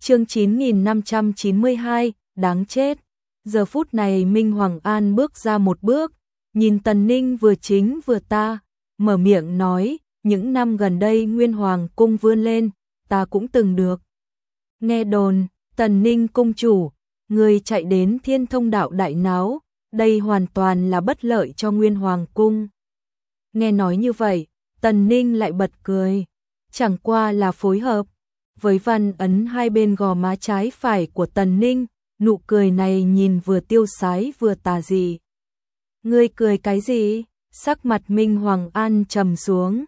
chương 9592, đáng chết. Giờ phút này Minh Hoàng An bước ra một bước, nhìn Tần Ninh vừa chính vừa ta, mở miệng nói, những năm gần đây Nguyên Hoàng cung vươn lên, ta cũng từng được. Nghe đồn, Tần Ninh cung chủ, người chạy đến thiên thông đạo đại náo, đây hoàn toàn là bất lợi cho Nguyên Hoàng cung. Nghe nói như vậy, Tần Ninh lại bật cười, chẳng qua là phối hợp. Với văn ấn hai bên gò má trái phải của Tần Ninh, nụ cười này nhìn vừa tiêu sái vừa tà dị. Ngươi cười cái gì? Sắc mặt Minh Hoàng An trầm xuống.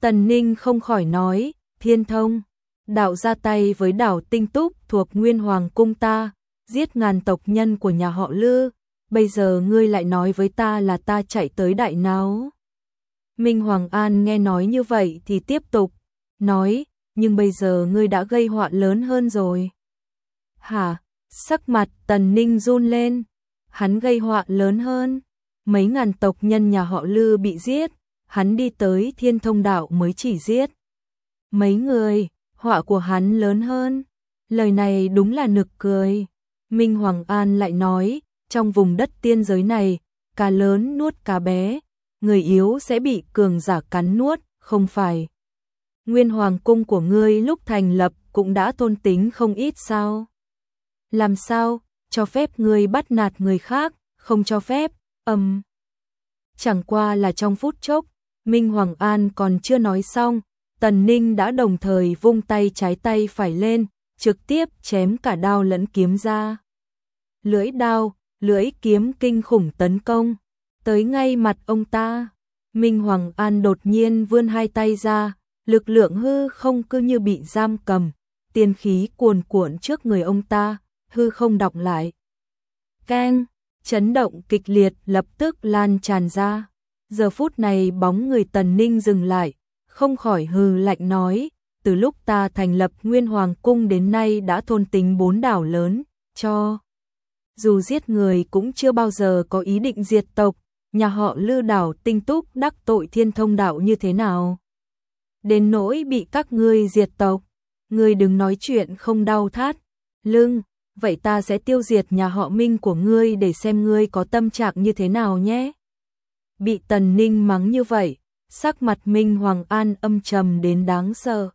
Tần Ninh không khỏi nói, thiên thông. Đạo ra tay với đảo tinh túc thuộc Nguyên Hoàng cung ta, giết ngàn tộc nhân của nhà họ Lư. Bây giờ ngươi lại nói với ta là ta chạy tới đại náo. Minh Hoàng An nghe nói như vậy thì tiếp tục, nói, nhưng bây giờ ngươi đã gây họa lớn hơn rồi. Hả? Sắc mặt Tần Ninh run lên, hắn gây họa lớn hơn, mấy ngàn tộc nhân nhà họ Lư bị giết, hắn đi tới thiên thông đạo mới chỉ giết. Mấy người, họa của hắn lớn hơn, lời này đúng là nực cười. Minh Hoàng An lại nói, trong vùng đất tiên giới này, cá lớn nuốt cá bé, người yếu sẽ bị cường giả cắn nuốt, không phải. Nguyên Hoàng cung của ngươi lúc thành lập cũng đã tôn tính không ít sao? Làm sao, cho phép ngươi bắt nạt người khác, không cho phép, ầm. Chẳng qua là trong phút chốc, Minh Hoàng An còn chưa nói xong, Tần Ninh đã đồng thời vung tay trái tay phải lên, trực tiếp chém cả đao lẫn kiếm ra. Lưỡi đao, lưỡi kiếm kinh khủng tấn công, tới ngay mặt ông ta. Minh Hoàng An đột nhiên vươn hai tay ra, lực lượng hư không cứ như bị giam cầm, tiên khí cuồn cuộn trước người ông ta, hư không đọc lại. Keng, chấn động kịch liệt lập tức lan tràn ra. Giờ phút này bóng người Tần Ninh dừng lại, không khỏi hừ lạnh nói, từ lúc ta thành lập Nguyên Hoàng Cung đến nay đã thôn tính bốn đảo lớn, cho. Dù giết người cũng chưa bao giờ có ý định diệt tộc, nhà họ lư đảo tinh túc đắc tội thiên thông đạo như thế nào. Đến nỗi bị các ngươi diệt tộc, ngươi đừng nói chuyện không đau thắt, lưng, vậy ta sẽ tiêu diệt nhà họ Minh của ngươi để xem ngươi có tâm trạng như thế nào nhé. Bị Tần Ninh mắng như vậy, sắc mặt Minh Hoàng An âm trầm đến đáng sợ.